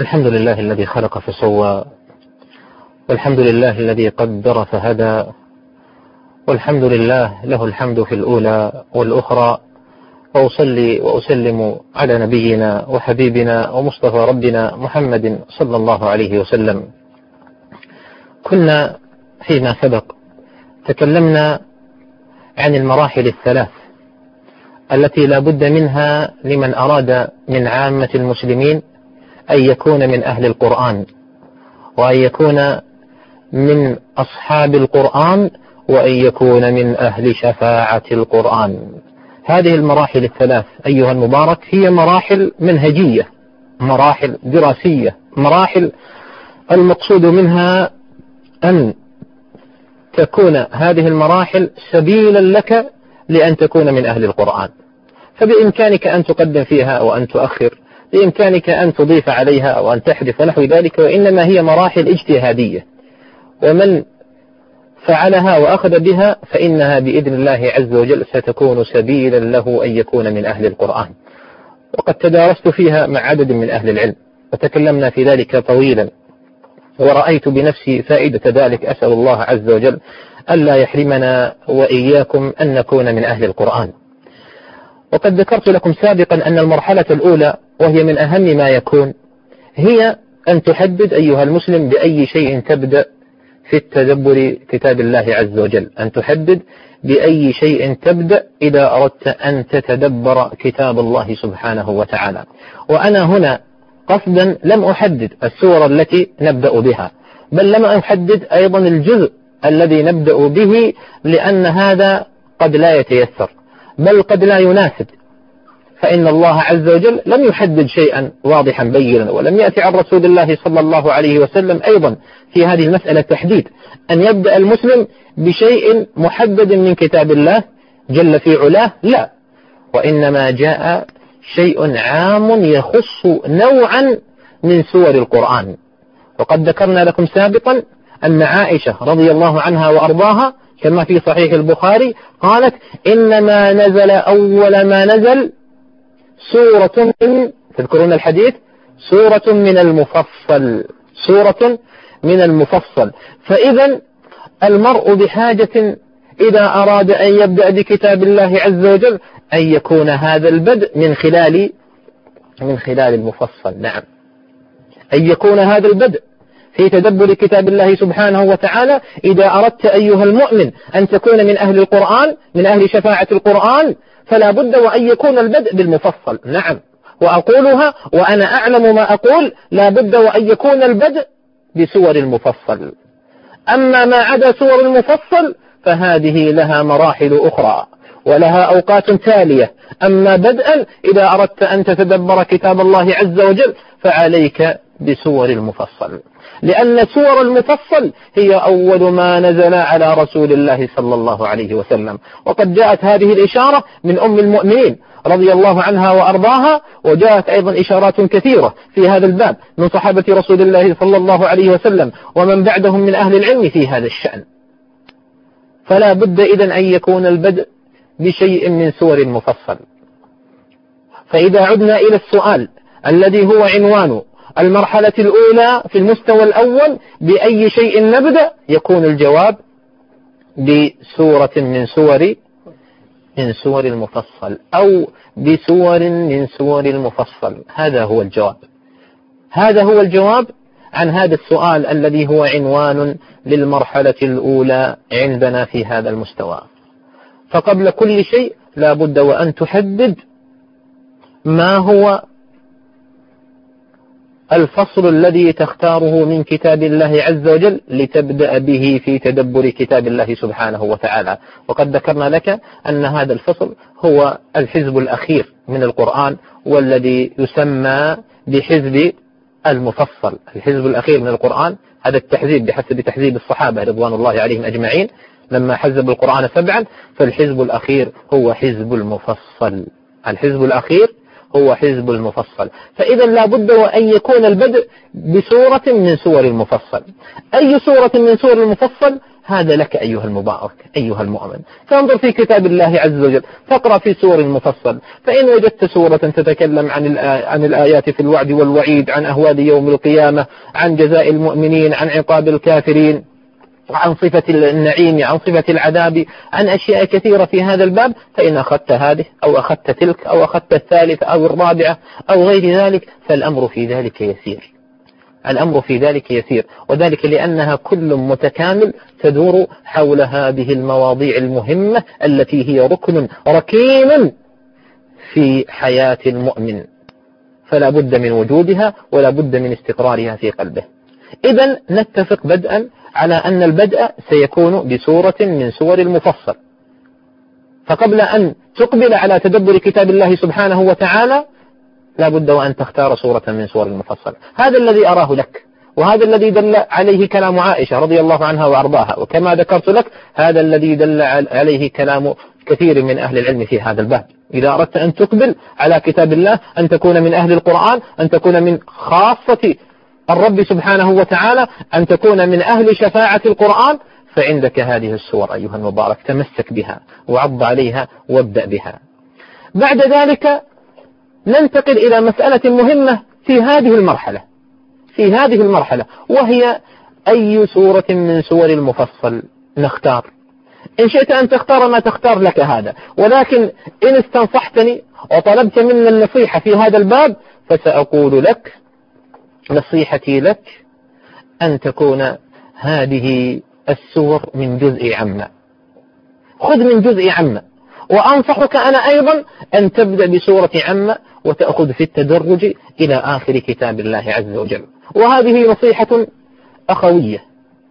الحمد لله الذي خلق فسوى والحمد لله الذي قدر فهدى والحمد لله له الحمد في الأولى والأخرى وأصلي وأسلم على نبينا وحبيبنا ومصطفى ربنا محمد صلى الله عليه وسلم. كنا فيما سبق تكلمنا عن المراحل الثلاث التي لا بد منها لمن أراد من عامة المسلمين أن يكون من أهل القرآن وأن يكون من أصحاب القرآن وأن يكون من أهل شفاعة القرآن. هذه المراحل الثلاث أيها المبارك هي مراحل منهجية مراحل دراسية مراحل المقصود منها أن تكون هذه المراحل سبيلا لك لأن تكون من أهل القرآن. فبإمكانك أن تقدم فيها وأن تؤخر بإمكانك أن تضيف عليها أو أن تحدث ونحو ذلك وإنما هي مراحل اجتهادية. ومن فعلها وأخذ بها فإنها بإذن الله عز وجل ستكون سبيلا له أن يكون من أهل القرآن. وقد تدارست فيها مع عدد من أهل العلم وتكلمنا في ذلك طويلا. ورأيت بنفسي فائدة ذلك أسأل الله عز وجل ألا يحرمنا وإياكم أن نكون من أهل القرآن. وقد ذكرت لكم سابقا أن المرحلة الأولى وهي من أهم ما يكون هي أن تحدد أيها المسلم بأي شيء تبدأ في التدبر كتاب الله عز وجل أن تحدد بأي شيء تبدأ إذا أردت أن تتدبر كتاب الله سبحانه وتعالى. وأنا هنا قصدا لم أحدد السور التي نبدأ بها بل لم أحدد أيضا الجزء الذي نبدأ به لأن هذا قد لا يتيسر. بل قد لا يناسب. فإن الله عز وجل لم يحدد شيئا واضحا بينا ولم يأتي عن رسول الله صلى الله عليه وسلم أيضا في هذه المسألة تحديد. أن يبدأ المسلم بشيء محدد من كتاب الله جل في علاه لا. وإنما جاء شيء عام يخص نوعا من سور القرآن. وقد ذكرنا لكم سابقا أن عائشة رضي الله عنها وأرضاها كما في صحيح البخاري قالت إنما نزل أول ما نزل سورة من تذكرون الحديث؟ سورة من المفصل. سورة من المفصل. فإذا المرء بحاجة إذا أراد أن يبدأ بكتاب الله عز وجل أن يكون هذا البدء من خلال من خلال المفصل. نعم. أن يكون هذا البدء. في تدبر كتاب الله سبحانه وتعالى إذا أردت أيها المؤمن أن تكون من أهل القرآن من أهل شفاعة القرآن فلا بد وأن يكون البدء بالمفصل. نعم. وأقولها وأنا أعلم ما أقول لا بد وأن يكون البدء بسور المفصل. أما ما عدا سور المفصل فهذه لها مراحل أخرى ولها أوقات تالية. أما بدءا إذا أردت أن تتدبر كتاب الله عز وجل فعليك بسور المفصل. لأن سور المفصل هي أول ما نزل على رسول الله صلى الله عليه وسلم. وقد جاءت هذه الإشارة من أم المؤمنين رضي الله عنها وأرضاها وجاءت أيضا إشارات كثيرة في هذا الباب من صحابة رسول الله صلى الله عليه وسلم ومن بعدهم من أهل العلم في هذا الشأن. فلا بد إذا أن يكون البدء بشيء من سور المفصل. فإذا عدنا إلى السؤال الذي هو عنوان المرحلة الأولى في المستوى الأول بأي شيء نبدأ يكون الجواب بسورة من سور من سور المفصل أو بسور من سور المفصل. هذا هو الجواب. هذا هو الجواب عن هذا السؤال الذي هو عنوان للمرحلة الأولى عندنا في هذا المستوى. فقبل كل شيء لا بد وأن تحدد ما هو الفصل الذي تختاره من كتاب الله عز وجل لتبدأ به في تدبر كتاب الله سبحانه وتعالى. وقد ذكرنا لك أن هذا الفصل هو الحزب الأخير من القرآن والذي يسمى بحزب المفصل. الحزب الأخير من القرآن هذا التحزيب بحسب تحزيب الصحابة رضوان الله عليهم أجمعين. لما حزب القرآن سبعا فالحزب الأخير هو حزب المفصل. الحزب الأخير هو حزب المفصل. فإذا لا بد وأن يكون البدء بسورة من سور المفصل. أي سورة من سور المفصل؟ هذا لك أيها المبارك أيها المؤمن. فانظر في كتاب الله عز وجل. فاقرأ في سور المفصل. فإن وجدت سورة تتكلم عن عن الآيات في الوعد والوعيد عن أهوال يوم القيامة عن جزاء المؤمنين عن عقاب الكافرين عن صفة النعيم عن صفة العذاب عن أشياء كثيرة في هذا الباب فإن أخذت هذه أو أخذت تلك أو أخذت الثالثة أو الرابعة أو غير ذلك فالأمر في ذلك يسير. الأمر في ذلك يسير وذلك لأنها كل متكامل تدور حول هذه المواضيع المهمة التي هي ركن ركين في حياة المؤمن. فلا بد من وجودها ولا بد من استقرارها في قلبه. إذا نتفق بدءا على أن البدء سيكون بسورة من سور المفصل. فقبل أن تقبل على تدبر كتاب الله سبحانه وتعالى لا بد وأن تختار سورة من سور المفصل. هذا الذي أراه لك وهذا الذي دل عليه كلام عائشة رضي الله عنها وأرضاها. وكما ذكرت لك هذا الذي دل عليه كلام كثير من أهل العلم في هذا الباب. إذا أردت أن تقبل على كتاب الله أن تكون من أهل القرآن أن تكون من خاصة الرب سبحانه وتعالى أن تكون من أهل شفاعة القرآن فعندك هذه السور أيها المبارك تمسك بها وعض عليها وابدأ بها. بعد ذلك ننتقل إلى مسألة مهمة في هذه المرحلة في هذه المرحلة وهي أي سورة من سور المفصل نختار. إن شئت أن تختار ما تختار لك هذا ولكن إن استنصحتني وطلبت منا النصيحة في هذا الباب فسأقول لك نصيحتي لك أن تكون هذه السور من جزء عما خذ من جزء عما وأنصحك أنا أيضا أن تبدأ بسورة عما وتأخذ في التدرج إلى آخر كتاب الله عز وجل. وهذه نصيحة أخوية.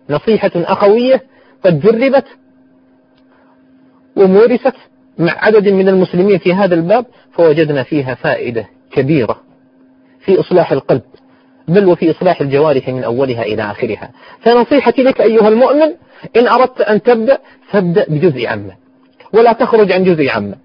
نصيحة أخوية قد جربت ومورست مع عدد من المسلمين في هذا الباب فوجدنا فيها فائدة كبيرة في إصلاح القلب. بل وفي إصلاح الجوارح من أولها إلى آخرها. فنصيحتي لك أيها المؤمن إن أردت أن تبدأ فابدأ بجزء عامة ولا تخرج عن جزء عامة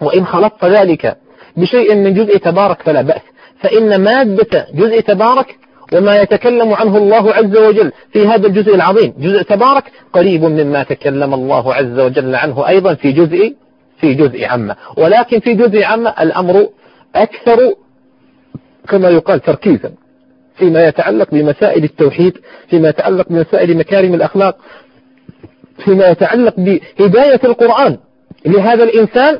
وإن خلطت ذلك بشيء من جزء تبارك فلا بأس. فإن مادة جزء تبارك وما يتكلم عنه الله عز وجل في هذا الجزء العظيم جزء تبارك قريب مما تكلم الله عز وجل عنه أيضا في جزء في جزء عامة ولكن في جزء عامة الأمر أكثر كما يقال تركيزا. فيما يتعلق بمسائل التوحيد فيما يتعلق بمسائل مكارم الأخلاق فيما يتعلق بهداية القرآن لهذا الإنسان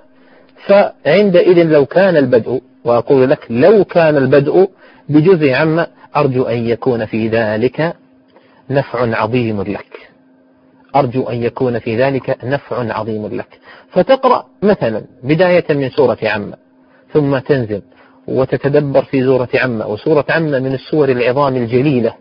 فعندئذ لو كان البدء وأقول لك لو كان البدء بجزء عما أرجو أن يكون في ذلك نفع عظيم لك. أرجو أن يكون في ذلك نفع عظيم لك. فتقرأ مثلا بداية من سورة عما ثم تنزل. وتتدبر في سورة عمة. وسورة عمة من السور العظام الجليلة.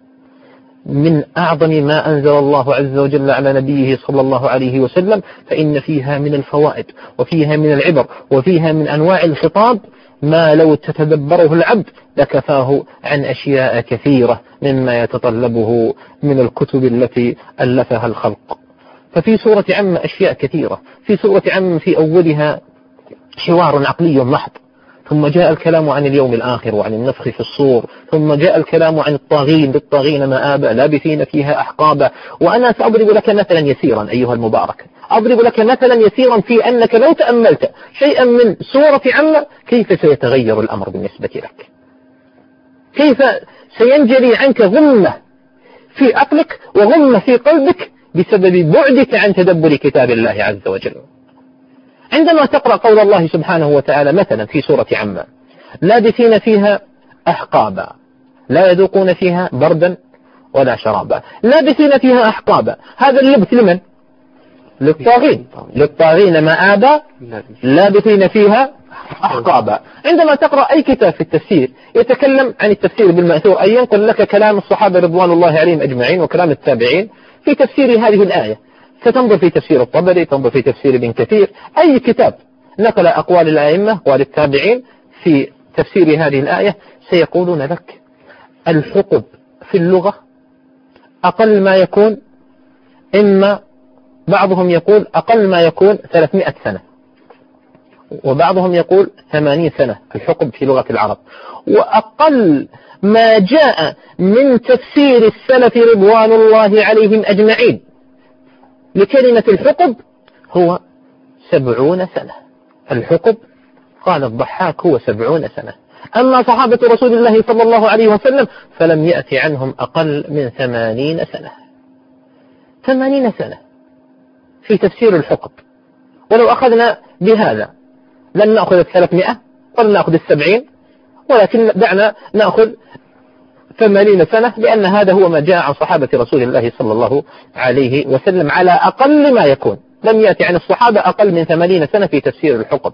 من أعظم ما أنزل الله عز وجل على نبيه صلى الله عليه وسلم. فإن فيها من الفوائد وفيها من العبر وفيها من أنواع الخطاب. ما لو تتدبره العبد لكفاه عن أشياء كثيرة مما يتطلبه من الكتب التي ألفها الخلق. ففي سورة عم أشياء كثيرة. في سورة عم في أولها حوار عقلي محض ثم جاء الكلام عن اليوم الآخر وعن النفخ في الصور ثم جاء الكلام عن الطاغين للطاغين مآبا لابثين فيها أحقابا. وأنا سأضرب لك مثلا يسيرا أيها المبارك. أضرب لك مثلا يسيرا في أنك لو تأملت شيئا من سورة عمة كيف سيتغير الأمر بالنسبة لك؟ كيف سينجلي عنك غمة في عقلك وغمة في قلبك بسبب بعدك عن تدبر كتاب الله عز وجل؟ عندما تقرأ قول الله سبحانه وتعالى مثلا في سورة عما لابثين فيها أحقابا لا يذوقون فيها بردا ولا شرابا. لابثين فيها أحقابا. هذا اللبث لمن؟ للطاغين. للطاغين مآبا لابثين فيها أحقابا. عندما تقرأ أي كتاب في التفسير يتكلم عن التفسير بالمأثور أن ينقل لك كلام الصحابة رضوان الله عليهم أجمعين وكلام التابعين في تفسير هذه الآية. ستنظر في تفسير الطبري تنظر في تفسير ابن كثير. أي كتاب نقل أقوال الأئمة وللتابعين في تفسير هذه الآية سيقولون لك الحقب في اللغة أقل ما يكون إما بعضهم يقول أقل ما يكون 300 سنة وبعضهم يقول 80 سنة الحقب في لغة العرب. وأقل ما جاء من تفسير السلف رضوان الله عليهم أجمعين. لكلمة الحقب هو سبعون سنة. الحقب قال الضحاك هو سبعون سنة. أما صحابة رسول الله صلى الله عليه وسلم فلم يأتي عنهم أقل من ثمانين سنة. ثمانين سنة في تفسير الحقب. ولو أخذنا بهذا لن نأخذ الثلاثمائة ولن نأخذ السبعين ولكن دعنا نأخذ ثمانين سنة لأن هذا هو ما جاء عن صحابة رسول الله صلى الله عليه وسلم على أقل ما يكون. لم يأتي عن الصحابة أقل من ثمانين سنة في تفسير الحقب.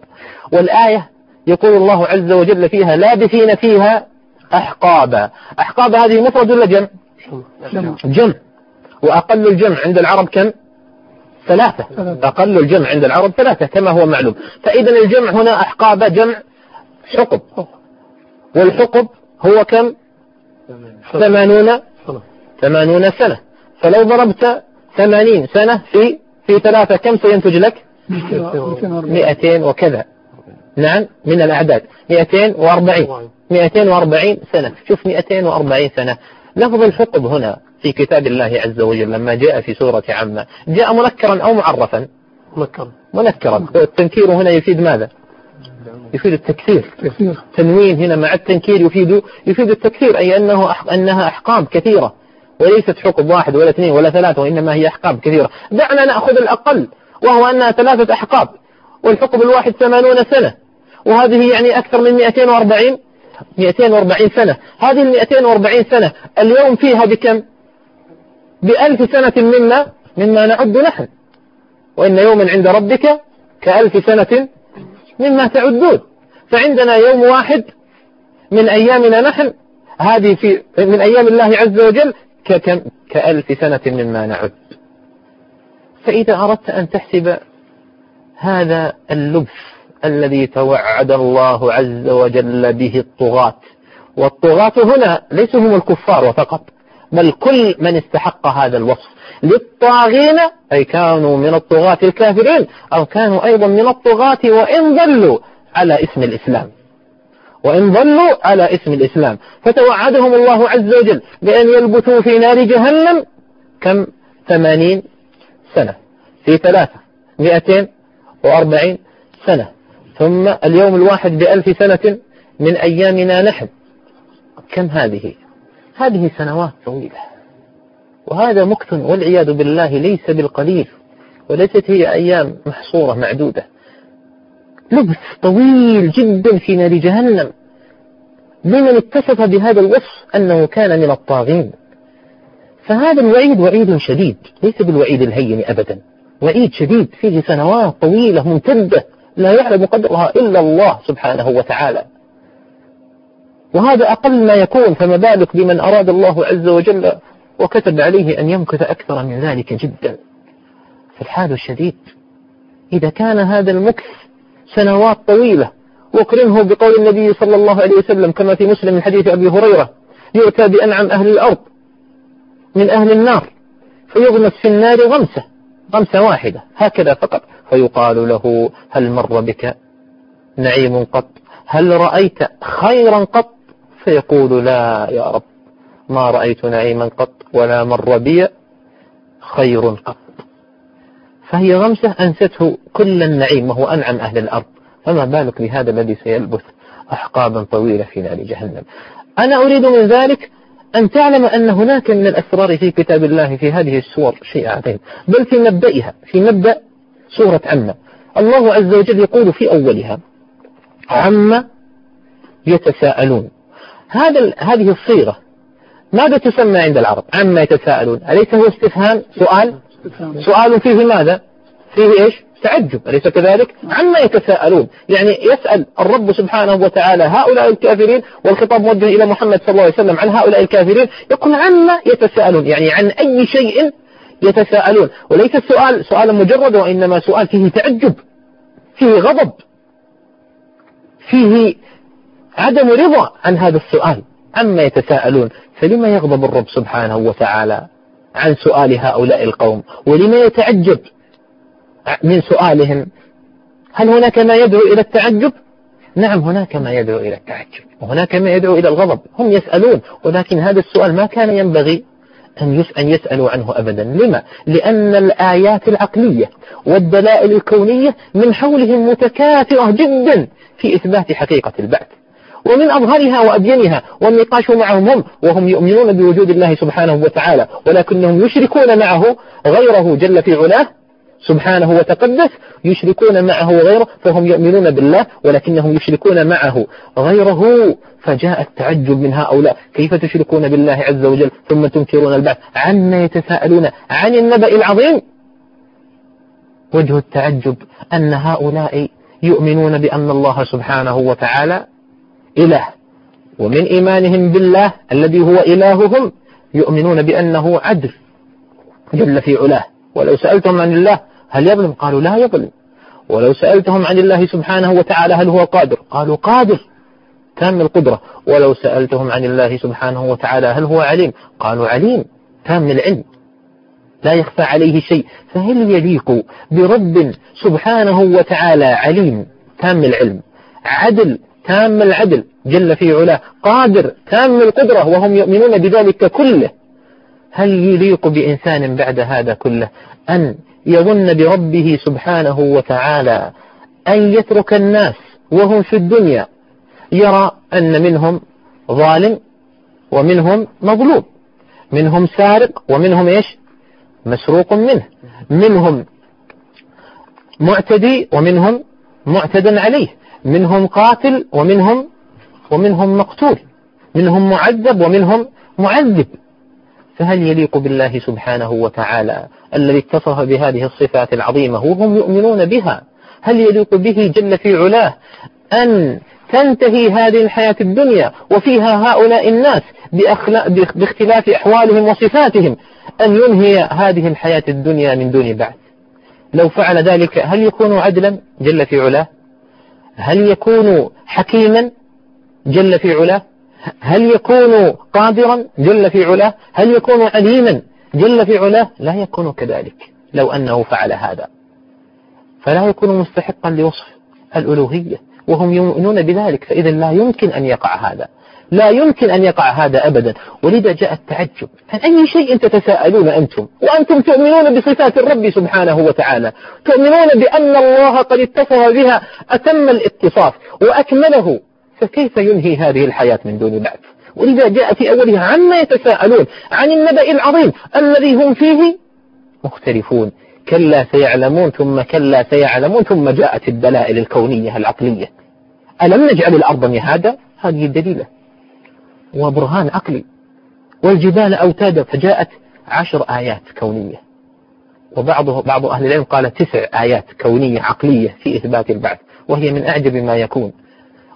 والآية يقول الله عز وجل فيها لابثين فيها أحقابا. أحقاب هذه مفرد ولا جمع؟ جمع. وأقل الجمع عند العرب كم؟ ثلاثة. أقل الجمع عند العرب ثلاثة كما هو معلوم. فإذا الجمع هنا أحقاب جمع حقب. والحقب هو كم؟ ثمانون ثمانون سنة. فلو ضربت ثمانين سنة في في ثلاثة كم سينتج لك؟ مئتين وكذا. نعم من الأعداد. 240 240 سنة. شوف 240 سنة. لفظ الحقب هنا في كتاب الله عز وجل لما جاء في سورة عامة جاء منكرا أو معرفا. منكرا. منكرا. التنكير هنا يفيد ماذا؟ يفيد التكثير تنوين هنا مع التنكير يفيد يفيد التكثير أي أنه أح... أنها أحقاب كثيرة وليست حقب واحد ولا اثنين ولا ثلاثة وإنما هي أحقاب كثيرة. دعنا نأخذ الأقل وهو أنها ثلاثة أحقاب والحقب الواحد ثمانون سنة وهذه يعني أكثر من 240 240 سنة. هذه ال 240 سنة اليوم فيها بكم؟ بألف سنة مما مما نعد نحن وإن يوما عند ربك كألف سنة مما تعدون. فعندنا يوم واحد من أيامنا نحن هذه في من أيام الله عز وجل ككم؟ كألف سنة مما نعد. فإذا أردت أن تحسب هذا اللبث الذي توعد الله عز وجل به الطغاة. والطغاة هنا ليسوا هم الكفار فقط بل كل من استحق هذا الوصف. للطاغين أي كانوا من الطغاة الكافرين أو كانوا أيضا من الطغاة وإن ضلوا على اسم الإسلام. وإن ضلوا على اسم الإسلام. فتوعدهم الله عز وجل بأن يلبثوا في نار جهنم كم؟ ثمانين سنة. في ثلاثة مئتين وأربعين سنة. ثم اليوم الواحد بألف سنة من أيامنا نحن. كم هذه؟ هذه سنوات طويلة. وهذا مكت والعياذ بالله ليس بالقليل وليست هي أيام محصورة معدودة. لبث طويل جدا في نار جهنم. لمن اتصف بهذا الوصف أنه كان من الطاغين. فهذا الوعيد وعيد شديد ليس بالوعيد الهين أبدا. وعيد شديد فيه سنوات طويلة ممتدة لا يعلم قدرها إلا الله سبحانه وتعالى. وهذا أقل ما يكون فما بالك بمن أراد الله عز وجل وكتب عليه أن يمكث أكثر من ذلك جدا. فالحال الشديد إذا كان هذا المكث سنوات طويلة وقرنه بقول النبي صلى الله عليه وسلم كما في مسلم من حديث أبي هريرة يؤتى بأنعم أهل الأرض من أهل النار فيغمس في النار غمسة غمسة واحدة هكذا فقط. فيقال له هل مر بك نعيم قط؟ هل رأيت خيرا قط؟ فيقول لا يا رب. ما رأيت نعيما قط ولا مر بي خير قط. فهي غمسة أنسته كل النعيم وهو أنعم أهل الأرض. فما بالك بهذا الذي سيلبث أحقابا طويلة في نار جهنم. أنا أريد من ذلك أن تعلم أن هناك من الأسرار في كتاب الله في هذه السور شيء عظيم بل في مبدئها في مبدأ سورة عمة الله عز وجل يقول في أولها عما يتساءلون. هذا هذه الصيغة ماذا تسمى عند العرب؟ عما يتساءلون. أليس هو استفهام؟ سؤال. سؤال فيه ماذا؟ فيه إيش؟ تعجب. أليس كذلك؟ عما يتساءلون. يعني يسأل الرب سبحانه وتعالى هؤلاء الكافرين والخطاب موجه إلى محمد صلى الله عليه وسلم عن هؤلاء الكافرين يقول عما يتساءلون. يعني عن أي شيء يتساءلون. وليس السؤال سؤالا مجرد وإنما سؤال فيه تعجب فيه غضب فيه عدم رضا عن هذا السؤال. عما يتساءلون فلما يغضب الرب سبحانه وتعالى عن سؤال هؤلاء القوم؟ ولما يتعجب من سؤالهم؟ هل هناك ما يدعو إلى التعجب؟ نعم هناك ما يدعو إلى التعجب وهناك ما يدعو إلى الغضب. هم يسألون ولكن هذا السؤال ما كان ينبغي أن أن يسألوا عنه أبدا. لما؟ لأن الآيات العقلية والدلائل الكونية من حولهم متكاثرة جدا في إثبات حقيقة البعث. ومن أظهرها وأبينها والنقاش معهم هم وهم يؤمنون بوجود الله سبحانه وتعالى ولكنهم يشركون معه غيره جل في علاه سبحانه وتقدس يشركون معه غيره فهم يؤمنون بالله ولكنهم يشركون معه غيره فجاء التعجب من هؤلاء. كيف تشركون بالله عز وجل ثم تنكرون البعث؟ عما يتساءلون عن النبأ العظيم. وجه التعجب أن هؤلاء يؤمنون بأن الله سبحانه وتعالى إله. ومن إيمانهم بالله الذي هو إلههم يؤمنون بأنه عدل جل في علاه. ولو سألتهم عن الله هل يظلم؟ قالوا لا يظلم. ولو سألتهم عن الله سبحانه وتعالى هل هو قادر؟ قالوا قادر. تام القدرة. ولو سألتهم عن الله سبحانه وتعالى هل هو عليم؟ قالوا عليم. تام العلم. لا يخفى عليه شيء. فهل يليق برب سبحانه وتعالى عليم؟ تام العلم. عدل تام العدل جل في علاه قادر تام القدرة وهم يؤمنون بذلك كله. هل يليق بإنسان بعد هذا كله أن يظن بربه سبحانه وتعالى أن يترك الناس وهم في الدنيا؟ يرى أن منهم ظالم ومنهم مظلوم منهم سارق ومنهم إيش؟ مسروق منه منهم معتدي ومنهم معتدا عليه. منهم قاتل ومنهم ومنهم مقتول. منهم معذب ومنهم معذب. فهل يليق بالله سبحانه وتعالى الذي اتصف بهذه الصفات العظيمة وهم يؤمنون بها؟ هل يليق به جل في علاه أن تنتهي هذه الحياة الدنيا وفيها هؤلاء الناس باختلاف أحوالهم وصفاتهم أن ينهي هذه الحياة الدنيا من دون بعث؟ لو فعل ذلك هل يكون عدلا جل في علاه؟ هل يكون حكيما جل في علاه؟ هل يكون قادرا جل في علاه؟ هل يكون عليما جل في علاه؟ لا يكون كذلك لو أنه فعل هذا. فلا يكون مستحقا لوصف الألوهية وهم يؤمنون بذلك فإذا لا يمكن أن يقع هذا. لا يمكن أن يقع هذا أبدا. ولذا جاء التعجب. عن أي شيء تتساءلون أنتم؟ وأنتم تؤمنون بصفات الرب سبحانه وتعالى. تؤمنون بأن الله قد اتصف بها أتم الاتصاف وأكمله. فكيف ينهي هذه الحياة من دون بعث ولذا جاء في أولها عما يتساءلون عن النبأ العظيم الذي هم فيه مختلفون. كلا سيعلمون ثم كلا سيعلمون ثم جاءت الدلائل الكونية العقلية. ألم نجعل الأرض مهادا؟ هذه الدليلة. وبرهان عقلي. والجبال أوتادا فجاءت عشر آيات كونية. وبعض بعض أهل العلم قال تسع آيات كونية عقلية في إثبات البعث وهي من أعجب ما يكون.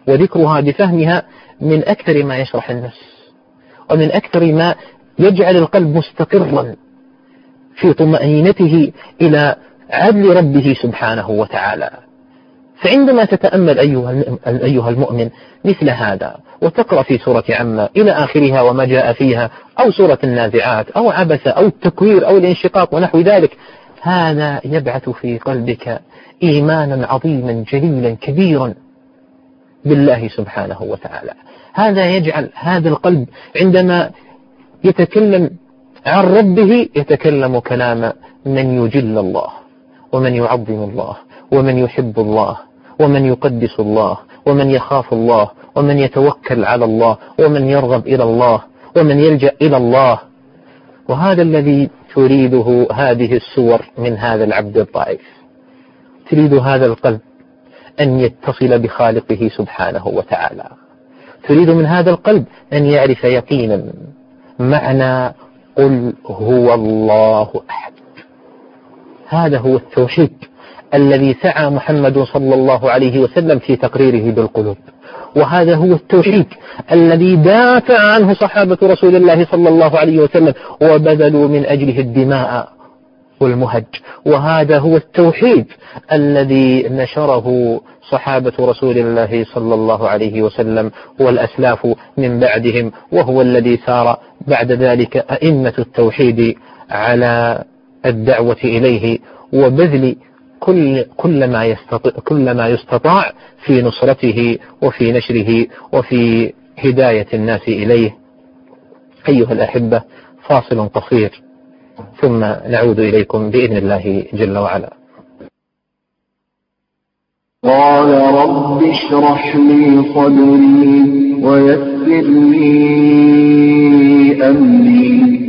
وذكرها بفهمها من أكثر ما يشرح النفس ومن أكثر ما يجعل القلب مستقرا في طمأنينته إلى عدل ربه سبحانه وتعالى. فعندما تتأمل أيها المؤمن مثل هذا وتقرأ في سورة عما إلى آخرها وما جاء فيها أو سورة النازعات أو عبس أو التكوير أو الانشقاق ونحو ذلك هذا يبعث في قلبك إيمانا عظيما جليلا كبيرا بالله سبحانه وتعالى. هذا يجعل هذا القلب عندما يتكلم عن ربه يتكلم كلام من يجل الله ومن يعظم الله ومن يحب الله ومن يقدس الله ومن يخاف الله ومن يتوكل على الله ومن يرغب إلى الله ومن يلجأ إلى الله. وهذا الذي تريده هذه السور من هذا العبد الضعيف. تريد هذا القلب أن يتصل بخالقه سبحانه وتعالى. تريد من هذا القلب أن يعرف يقينا. معنى قل هو الله أحد. هذا هو التوحيد. الذي سعى محمد صلى الله عليه وسلم في تقريره بالقلوب. وهذا هو التوحيد الذي دافع عنه صحابة رسول الله صلى الله عليه وسلم وبذلوا من أجله الدماء والمهج. وهذا هو التوحيد الذي نشره صحابة رسول الله صلى الله عليه وسلم والأسلاف من بعدهم وهو الذي سار بعد ذلك أئمة التوحيد على الدعوة إليه وبذل كل كل ما يستطيع كل ما يستطاع في نصرته وفي نشره وفي هداية الناس إليه. أيها الأحبة فاصل قصير. ثم نعود إليكم بإذن الله جل وعلا. قال رب اشرح لي صدري ويسر لي أمري.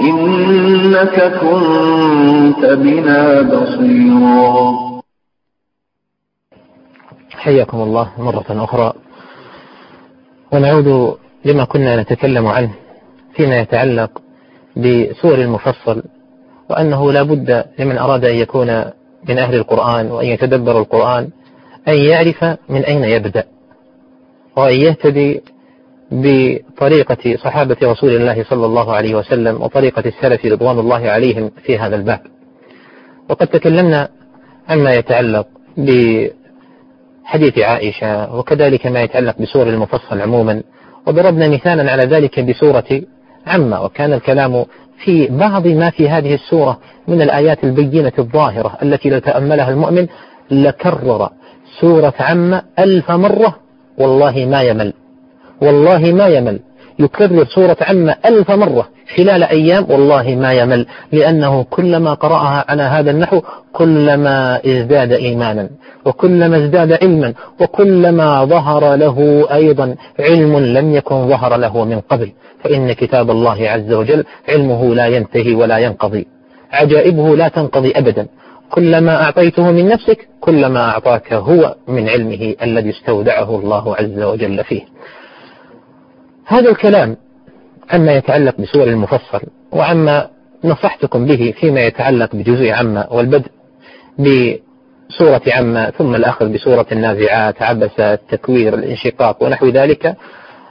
إنك كنت بنا بصيرا. حياكم الله مرة أخرى. ونعود لما كنا نتكلم عنه فيما يتعلق بسور المفصل وأنه لا بد لمن أراد أن يكون من أهل القرآن وأن يتدبر القرآن أن يعرف من أين يبدأ وأن يهتدي بطريقة صحابة رسول الله صلى الله عليه وسلم وطريقة السلف رضوان الله عليهم في هذا الباب. وقد تكلمنا عما يتعلق بحديث عائشة وكذلك ما يتعلق بسور المفصل عموما وضربنا مثالا على ذلك بسورة عما وكان الكلام في بعض ما في هذه السورة من الآيات البينة الظاهرة التي لو تأملها المؤمن لكرر سورة عما ألف مرة والله ما يمل. والله ما يمل. يكرر سورة عما ألف مرة خلال أيام والله ما يمل لأنه كلما قرأها على هذا النحو كلما ازداد إيمانا وكلما ازداد علما وكلما ظهر له أيضا علم لم يكن ظهر له من قبل. فإن كتاب الله عز وجل علمه لا ينتهي ولا ينقضي. عجائبه لا تنقضي أبدا. كلما أعطيته من نفسك كلما أعطاك هو من علمه الذي استودعه الله عز وجل فيه. هذا الكلام عما يتعلق بسور المفصل وعما نصحتكم به فيما يتعلق بجزء عما والبدء بسورة عما ثم الأخذ بسورة النازعات عبس التكوير الانشقاق ونحو ذلك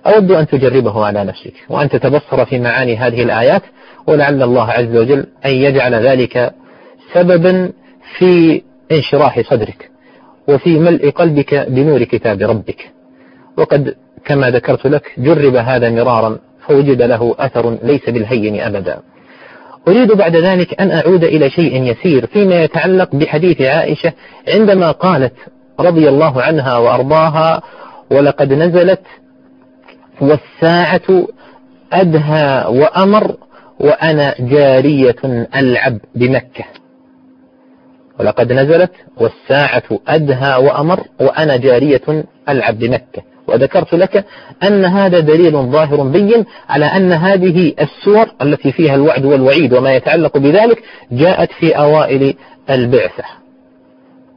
أود أن تجربه على نفسك وأن تتبصر في معاني هذه الآيات ولعل الله عز وجل أن يجعل ذلك سببا في انشراح صدرك وفي ملء قلبك بنور كتاب ربك. وقد كما ذكرت لك جرب هذا مرارا فوجد له أثر ليس بالهين أبدا. أريد بعد ذلك أن أعود إلى شيء يسير فيما يتعلق بحديث عائشة عندما قالت رضي الله عنها وأرضاها ولقد نزلت والساعة أدهى وأمر وأنا جارية ألعب بمكة. ولقد نزلت والساعة أدهى وأمر وأنا جارية ألعب بمكة. وذكرت لك أن هذا دليل ظاهر بين على أن هذه السور التي فيها الوعد والوعيد وما يتعلق بذلك جاءت في أوائل البعثة.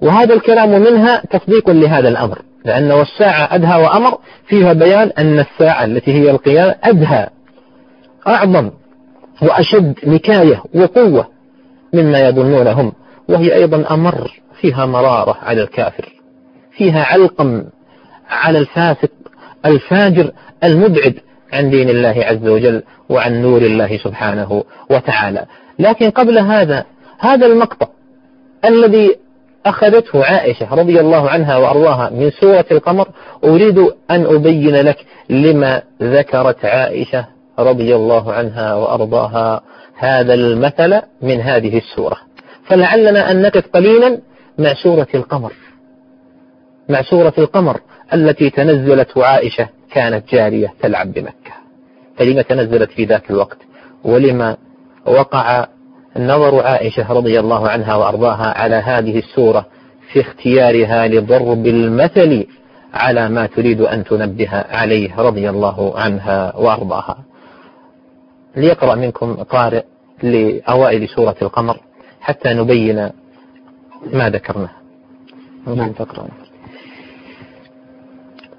وهذا الكلام منها تصديق لهذا الأمر لأن والساعة أدهى وأمر فيها بيان أن الساعة التي هي القيامة أدهى أعظم وأشد نكاية وقوة مما يظنون هم وهي أيضا أمر فيها مرارة على الكافر فيها علقم على الفاسق الفاجر المبعد عن دين الله عز وجل وعن نور الله سبحانه وتعالى. لكن قبل هذا هذا المقطع الذي أخذته عائشة رضي الله عنها وأرضاها من سورة القمر أريد أن أبين لك لما ذكرت عائشة رضي الله عنها وأرضاها هذا المثل من هذه السورة. فلعلنا أن نقف قليلا مع سورة القمر. مع سورة القمر. التي تنزلت عائشة كانت جارية تلعب بمكة. فلما تنزلت في ذاك الوقت؟ ولما وقع نظر عائشة رضي الله عنها وأرضاها على هذه السورة في اختيارها لضرب المثل على ما تريد أن تنبه عليه رضي الله عنها وأرضاها. ليقرأ منكم قارئ لأوائل سورة القمر حتى نبين ما ذكرناه. نعم تقرأ.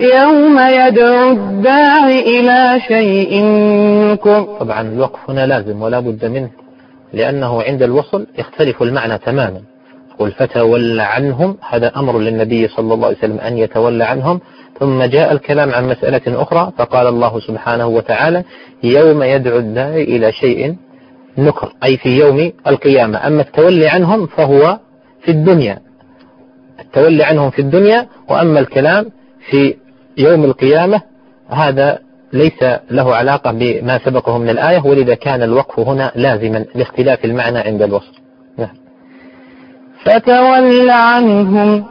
يوم يدعو الداعي إلى شيء نكر طبعا الوقف هنا لازم ولا بد منه لأنه عند الوصل يختلف المعنى تماما. قل فتولى عنهم هذا أمر للنبي صلى الله عليه وسلم أن يتولى عنهم. ثم جاء الكلام عن مسألة أخرى فقال الله سبحانه وتعالى يوم يدعو الداعي إلى شيء نكر أي في يوم القيامة. أما التولي عنهم فهو في الدنيا. التولي عنهم في الدنيا وأما الكلام في يوم القيامة هذا ليس له علاقة بما سبقه من الآية ولذا كان الوقف هنا لازما لاختلاف المعنى عند الوصف نعم. فتول عنهم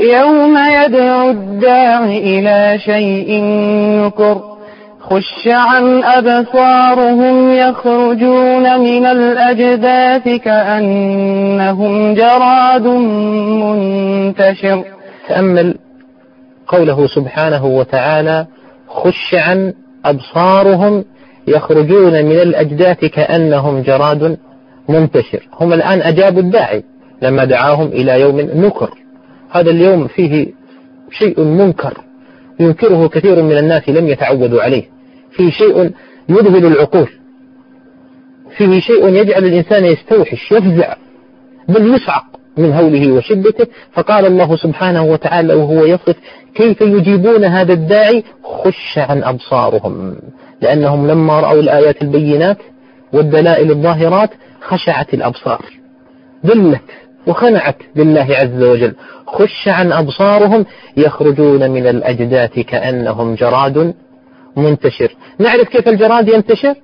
يوم يدعو الداعي إلى شيء نكر خش عن أبصارهم يخرجون من الأجداث كأنهم جراد منتشر تأمل قوله سبحانه وتعالى خش عن أبصارهم يخرجون من الأجداث كأنهم جراد منتشر. هم الآن أجابوا الداعي لما دعاهم إلى يوم نكر. هذا اليوم فيه شيء منكر ينكره كثير من الناس لم يتعودوا عليه. فيه شيء يذهل العقول. فيه شيء يجعل الإنسان يستوحش يفزع بل يصعق. من هوله وشدته فقال الله سبحانه وتعالى وهو يصف كيف يجيبون هذا الداعي؟ خش عن أبصارهم. لأنهم لما رأوا الآيات البينات والدلائل الظاهرات خشعت الأبصار. ذلت وخنعت لله عز وجل. خش عن أبصارهم يخرجون من الأجداث كأنهم جراد منتشر. نعرف كيف الجراد ينتشر؟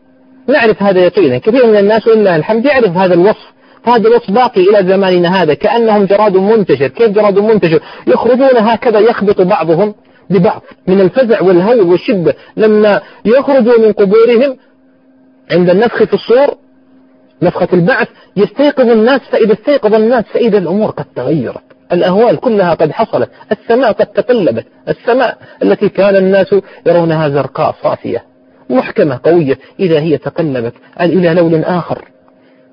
نعرف هذا يقينا. كثير من الناس ولله الحمد يعرف هذا الوصف. هذا الوصف باقي إلى زماننا هذا كأنهم جراد منتشر. كيف جراد منتشر؟ يخرجون هكذا يخبط بعضهم ببعض من الفزع والهول والشدة. لما يخرجوا من قبورهم عند النفخ في الصور نفخة البعث يستيقظ الناس فإذا استيقظ الناس فإذا الأمور قد تغيرت. الأهوال كلها قد حصلت. السماء قد تقلبت. السماء التي كان الناس يرونها زرقاء صافية محكمة قوية إذا هي تقلبت. إلى لون آخر.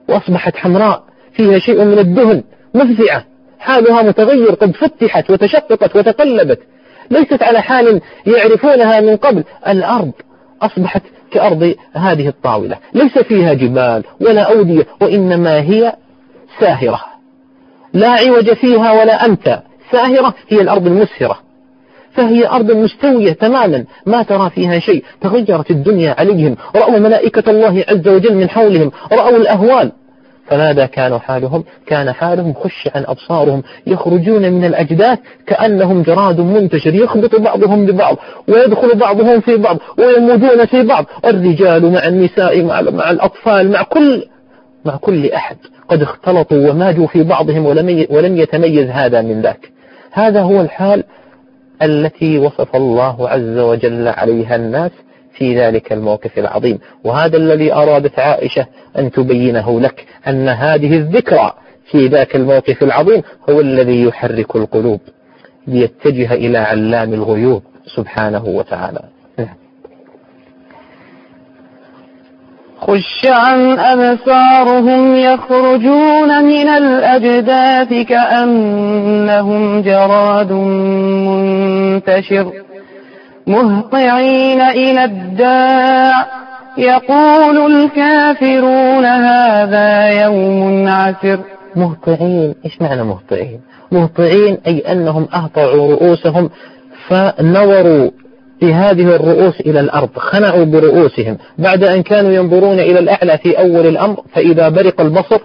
وأصبحت حمراء فيها شيء من الدهن مفزعة. حالها متغير قد فتحت وتشققت وتقلبت. ليست على حال يعرفونها من قبل. الأرض أصبحت كأرض هذه الطاولة. ليس فيها جبال ولا أودية وإنما هي ساهرة. لا عوج فيها ولا أنت ساهرة هي الأرض المسهرة. فهي أرض مستوية تماما ما ترى فيها شيء. تغيرت الدنيا عليهم. رأوا ملائكة الله عز وجل من حولهم. رأوا الأهوال. فماذا كان حالهم؟ كان حالهم خش عن أبصارهم. يخرجون من الأجداث كأنهم جراد منتشر. يخبط بعضهم ببعض ويدخل بعضهم في بعض ويموجون في بعض. الرجال مع النساء مع, مع الأطفال مع كل مع كل أحد. قد اختلطوا وماجوا في بعضهم ولم ولم يتميز هذا من ذاك. هذا هو الحال. التي وصف الله عز وجل عليها الناس في ذلك الموقف العظيم. وهذا الذي أرادت عائشة أن تبينه لك أن هذه الذكرى في ذاك الموقف العظيم هو الذي يحرك القلوب ليتجه إلى علام الغيوب سبحانه وتعالى نعم. خش عن أبصارهم يخرجون من الأجداث كأنهم جراد منتشر. مهطعين إلى الداع. يقول الكافرون هذا يوم عسر. مهطعين. إيش معنى مهطعين؟ مهطعين أي أنهم أهطعوا رؤوسهم فنوروا بهذه الرؤوس إلى الأرض خنعوا برؤوسهم. بعد أن كانوا ينظرون إلى الأعلى في أول الأمر فإذا برق البصر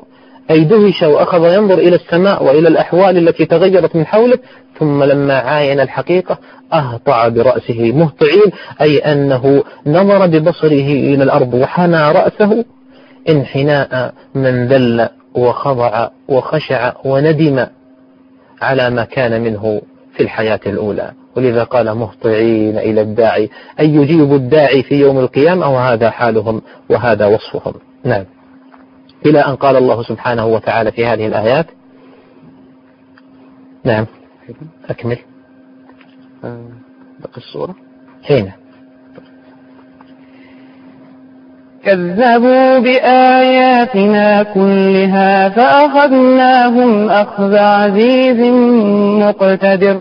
أي دهش وأخذ ينظر إلى السماء وإلى الأحوال التي تغيرت من حوله ثم لما عاين الحقيقة أهطع برأسه مهطعين أي أنه نظر ببصره إلى الأرض وحنى رأسه انحناء من ذل وخضع وخشع وندم على ما كان منه في الحياة الأولى. ولذا قال مهطعين إلى الداعي أي يجيب الداعي في يوم القيامة؟ وهذا حالهم وهذا وصفهم. نعم. إلى أن قال الله سبحانه وتعالى في هذه الآيات. نعم. أكمل. بقي الصورة. هنا كذبوا بآياتنا كلها فأخذناهم أخذ عزيز مقتدر.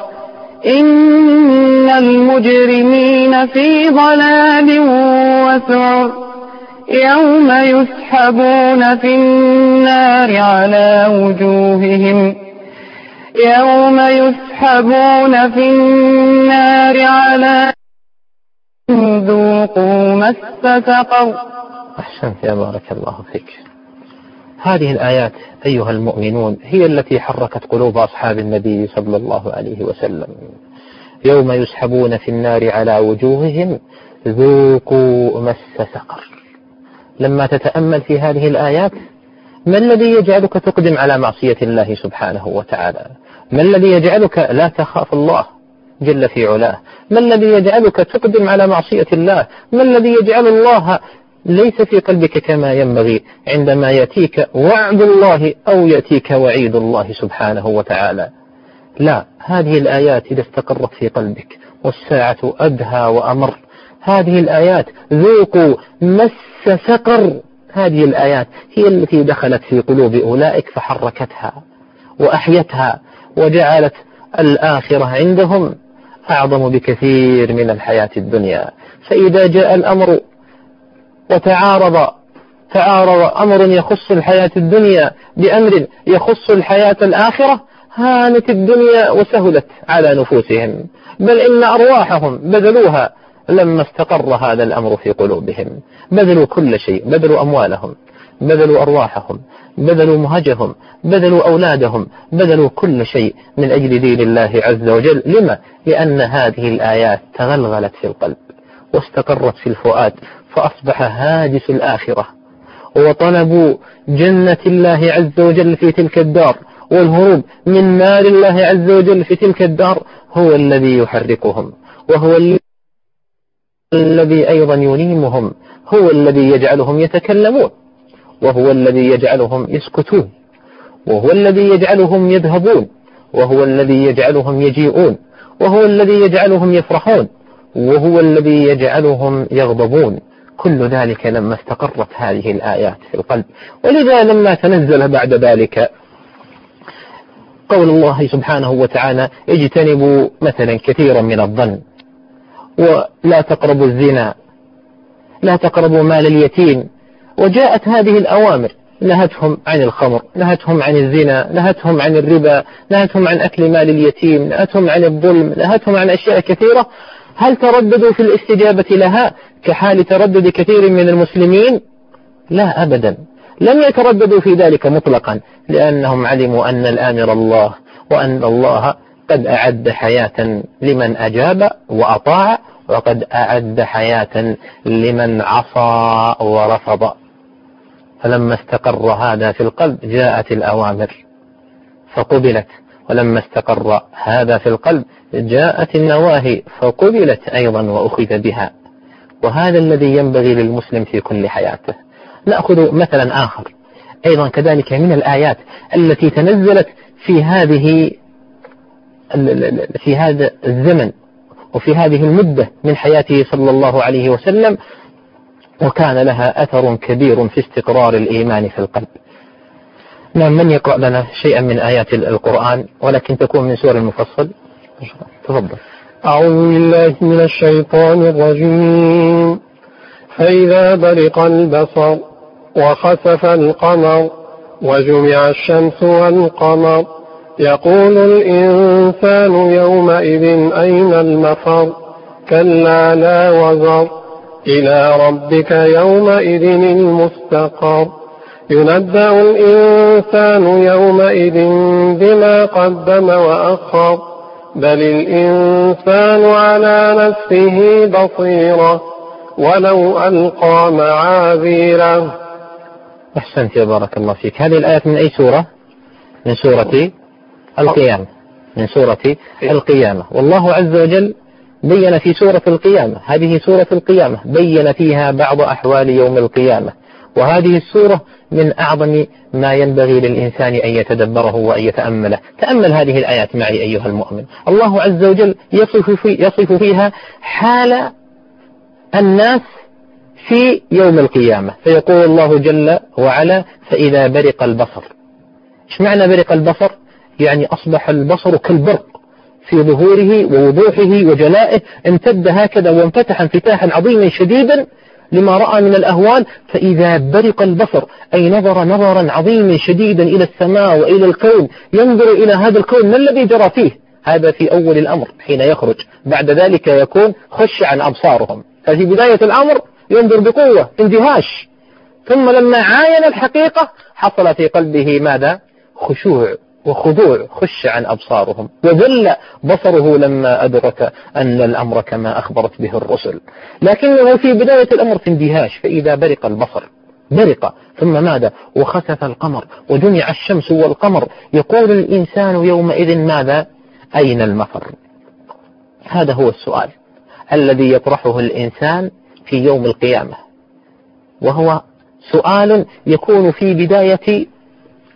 إن المجرمين في ضلال وسعر. يوم يسحبون في النار على وجوههم. يوم يسحبون في النار على ذوقوا مس سقر. أحسنت يا بارك الله فيك. هذه الآيات أيها المؤمنون هي التي حركت قلوب أصحاب النبي صلى الله عليه وسلم. يوم يسحبون في النار على وجوههم ذوقوا مس سقر. لما تتأمل في هذه الآيات ما الذي يجعلك تقدم على معصية الله سبحانه وتعالى؟ ما الذي يجعلك لا تخاف الله جل في علاه؟ ما الذي يجعلك تقدم على معصية الله؟ ما الذي يجعل الله ليس في قلبك كما ينبغي. عندما يأتيك وعد الله أو يأتيك وعيد الله سبحانه وتعالى. لا هذه الآيات إذا استقرت في قلبك والساعة أدهى وأمر. هذه الآيات ذوقوا مس سقر. هذه الآيات هي التي دخلت في قلوب أولئك فحركتها وأحيتها وجعلت الآخرة عندهم أعظم بكثير من الحياة الدنيا. فإذا جاء الأمر وتعارض تعارض أمر يخص الحياة الدنيا بأمر يخص الحياة الآخرة هانت الدنيا وسهلت على نفوسهم. بل إن أرواحهم بذلوها لما استقر هذا الأمر في قلوبهم. بذلوا كل شيء بذلوا أموالهم بذلوا أرواحهم بذلوا مهجهم بذلوا أولادهم بذلوا كل شيء من أجل دين الله عز وجل. لما؟ لأن هذه الآيات تغلغلت في القلب. واستقرت في الفؤاد فأصبح هاجس الآخرة. وطلبوا جنة الله عز وجل في تلك الدار والهروب من نار الله عز وجل في تلك الدار هو الذي يحركهم وهو الذي أيضا ينيمهم هو الذي يجعلهم يتكلمون وهو الذي يجعلهم يسكتون وهو الذي يجعلهم يذهبون وهو الذي يجعلهم يجيئون وهو الذي يجعلهم يفرحون. وهو الذي يجعلهم يغضبون. كل ذلك لما استقرت هذه الآيات في القلب. ولذا لما تنزل بعد ذلك قول الله سبحانه وتعالى اجتنبوا مثلا كثيرا من الظن ولا تقربوا الزنا لا تقربوا مال اليتيم. وجاءت هذه الأوامر نهتهم عن الخمر نهتهم عن الزنا نهتهم عن الربا نهتهم عن أكل مال اليتيم نهتهم عن الظلم نهتهم عن أشياء كثيرة. هل ترددوا في الاستجابة لها كحال تردد كثير من المسلمين؟ لا أبدا. لم يترددوا في ذلك مطلقا لأنهم علموا أن الآمر الله وأن الله قد أعد حياة لمن أجاب وأطاع وقد أعد حياة لمن عصى ورفض. فلما استقر هذا في القلب جاءت الأوامر فقبلت. ولما استقر هذا في القلب جاءت النواهي فقبلت أيضا وأخذ بها. وهذا الذي ينبغي للمسلم في كل حياته. نأخذ مثلا آخر. أيضا كذلك من الآيات التي تنزلت في هذه في هذا الزمن وفي هذه المدة من حياته صلى الله عليه وسلم وكان لها أثر كبير في استقرار الإيمان في القلب. نعم من يقرأ لنا شيئا من آيات القرآن ولكن تكون من سور المفصل. تفضل. أعوذ بالله من الشيطان الرجيم. فإذا برق البصر وخسف القمر وجمع الشمس والقمر يقول الإنسان يومئذ أين المفر؟ كلا لا وزر. إلى ربك يومئذ المستقر. ينبأ الإنسان يومئذ بما قدم وأخر بل الإنسان على نفسه بصيرة ولو ألقى معاذيره. أحسنت يا بارك الله فيك. هذه الآية من أي سورة؟ من سورة القيامة. من سورة القيامة. والله عز وجل بين في سورة القيامة. هذه سورة القيامة. بين فيها بعض أحوال يوم القيامة. وهذه السورة من أعظم ما ينبغي للإنسان أن يتدبره وأن يتأمله. تأمل هذه الآيات معي أيها المؤمن. الله عز وجل يصف, في يصف فيها حال الناس في يوم القيامة. فيقول الله جل وعلا فإذا برق البصر. إيش معنى برق البصر؟ يعني أصبح البصر كالبرق في ظهوره ووضوحه وجلائه امتد هكذا وانفتح انفتاحا عظيما شديدا لما رأى من الأهوال فإذا برق البصر أي نظر نظرا عظيما شديدا إلى السماء وإلى الكون ينظر إلى هذا الكون ما الذي جرى فيه؟ هذا في أول الأمر حين يخرج. بعد ذلك يكون خش عن أبصارهم. ففي بداية الأمر ينظر بقوة اندهاش. ثم لما عاين الحقيقة حصل في قلبه ماذا؟ خشوع. وخضوع خش عن أبصارهم. وذل بصره لما أدرك أن الأمر كما أخبرت به الرسل. لكنه في بداية الأمر في اندهاش فإذا برق البصر برق ثم ماذا؟ وخسف القمر وجمع الشمس والقمر. يقول الإنسان يومئذ ماذا؟ أين المفر؟ هذا هو السؤال الذي يطرحه الإنسان في يوم القيامة. وهو سؤال يكون في بداية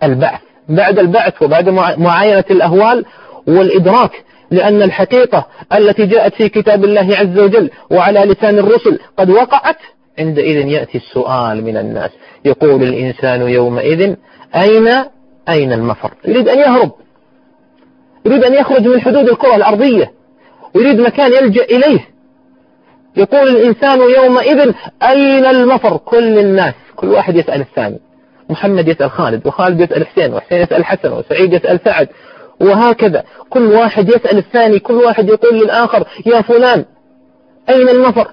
البعث. بعد البعث وبعد معاينة الأهوال والإدراك لأن الحقيقة التي جاءت في كتاب الله عز وجل وعلى لسان الرسل قد وقعت عندئذ يأتي السؤال من الناس. يقول الإنسان يومئذ أين أين المفر؟ يريد أن يهرب. يريد أن يخرج من حدود الكرة الأرضية. يريد مكان يلجأ إليه. يقول الإنسان يومئذ أين المفر؟ كل الناس. كل واحد يسأل الثاني. محمد يسأل خالد وخالد يسأل حسين وحسين يسأل حسن وسعيد يسأل سعد وهكذا. كل واحد يسأل الثاني كل واحد يقول للآخر يا فلان أين المفر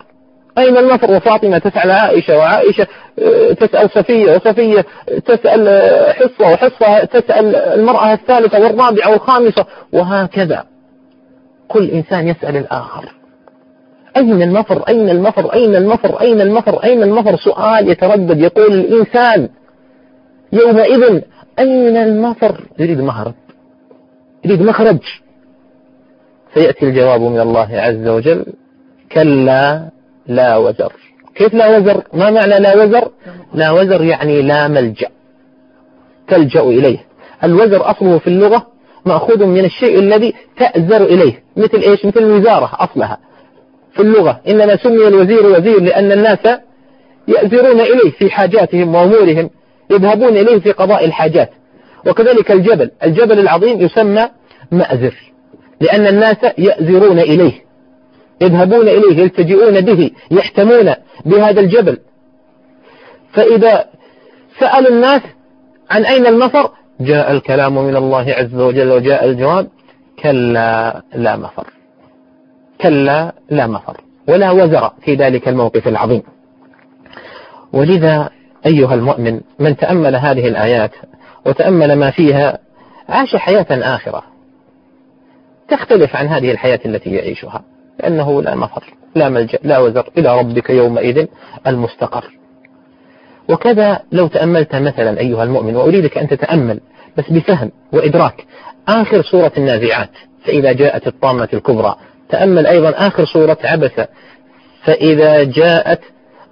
أين المفر وفاطمة تسأل عائشة وعائشة آه، تسأل صفية وصفية تسأل آه، حصة وحصة تسأل المرأة الثالثة والرابعة والخامسة وهكذا. كل إنسان يسأل الآخر. أين المفر أين المفر أين المفر أين المفر أين المفر سؤال يتردد يقول الإنسان. يومئذ أين المفر يريد مهرب. يريد مخرج. فيأتي الجواب من الله عز وجل كلا لا وزر. كيف لا وزر؟ ما معنى لا وزر؟ لا وزر يعني لا ملجأ. تلجأ إليه. الوزر أصله في اللغة مأخوذ من الشيء الذي تأزر إليه مثل إيش؟ مثل الوزارة أصلها. في اللغة إنما سمي الوزير وزير لأن الناس يأزرون إليه في حاجاتهم وأمورهم. يذهبون إليه في قضاء الحاجات. وكذلك الجبل. الجبل العظيم يسمى مأزر لأن الناس يأزرون إليه. يذهبون إليه يلتجئون به يحتمون بهذا الجبل. فإذا سأل الناس عن أين المفر جاء الكلام من الله عز وجل وجاء الجواب كلا لا مفر كلا لا مفر ولا وزر في ذلك الموقف العظيم. ولذا أيها المؤمن من تأمل هذه الآيات وتأمل ما فيها عاش حياة آخرة. تختلف عن هذه الحياة التي يعيشها لأنه لا مفر لا ملجأ لا وزر إلى ربك يومئذ المستقر. وكذا لو تأملت مثلا أيها المؤمن وأريدك أن تتأمل بس بفهم وإدراك آخر سورة النازعات فإذا جاءت الطامة الكبرى تأمل أيضا آخر سورة عبس فإذا جاءت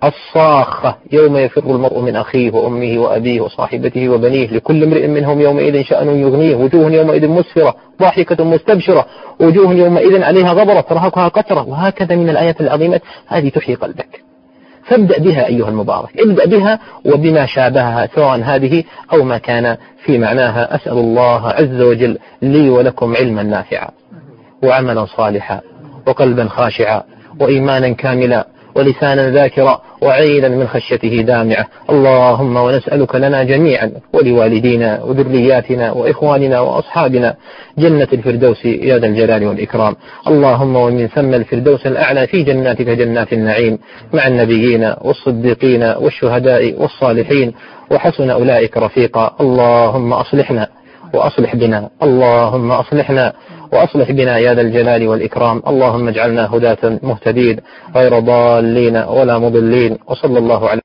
الصاخة يوم يفر المرء من أخيه وأمه وأبيه وصاحبته وبنيه لكل امرئ منهم يومئذ شأن يغنيه. وجوه يومئذ مسفرة ضاحكة مستبشرة. وجوه يومئذ عليها غبرة ترهقها قترة. وهكذا من الآيات العظيمة هذه تحيي قلبك. فابدأ بها أيها المبارك. ابدأ بها وبما شابهها سواء هذه أو ما كان في معناها. أسأل الله عز وجل لي ولكم علما نافعا وعملا صالحا وقلبا خاشعا وإيمانا كاملا ولسانا ذاكرا وعينا من خشيته دامعة. اللهم ونسألك لنا جميعا ولوالدينا وذرياتنا وإخواننا وأصحابنا جنة الفردوس يا ذا الجلال والإكرام. اللهم ومن ثم الفردوس الأعلى في جناتك جنات النعيم مع النبيين والصديقين والشهداء والصالحين وحسن أولئك رفيقا. اللهم أصلحنا وأصلح بنا. اللهم أصلحنا وأصلح بنا يا ذا الجلال والإكرام. اللهم اجعلنا هداة مهتدين غير ضالين ولا مضلين. وصلى الله على